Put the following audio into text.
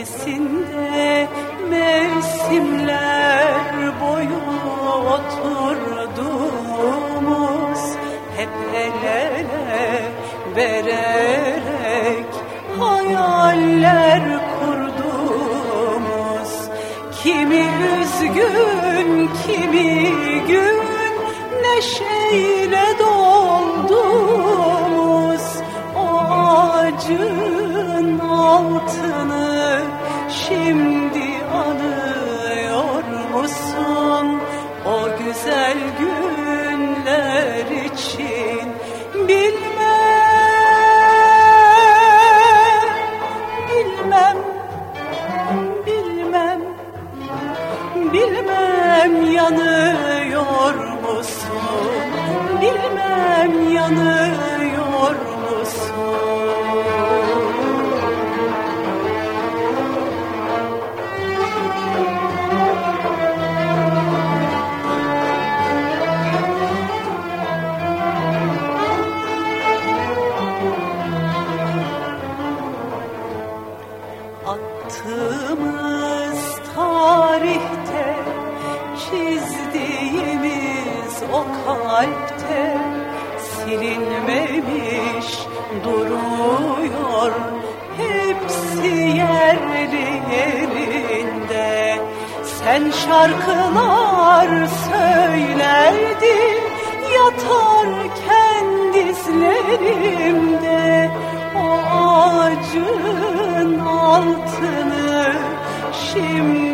bahçesinde mevsimler boyu oturduğumuz hep el vererek hayaller kurduğumuz. Kimi üzgün kimi gün neşeyle dolduğumuz. O ağacın altını şimdi anıyor musun? O güzel günler için bilmem, bilmem, bilmem, bilmem yanıyor musun? Bilmem yanıyor Attığımız tarihte çizdiğimiz o kalpte silinmemiş duruyor. Hepsi yerli yerinde. Sen şarkılar söylerdin yatarken dizlerimde şimdi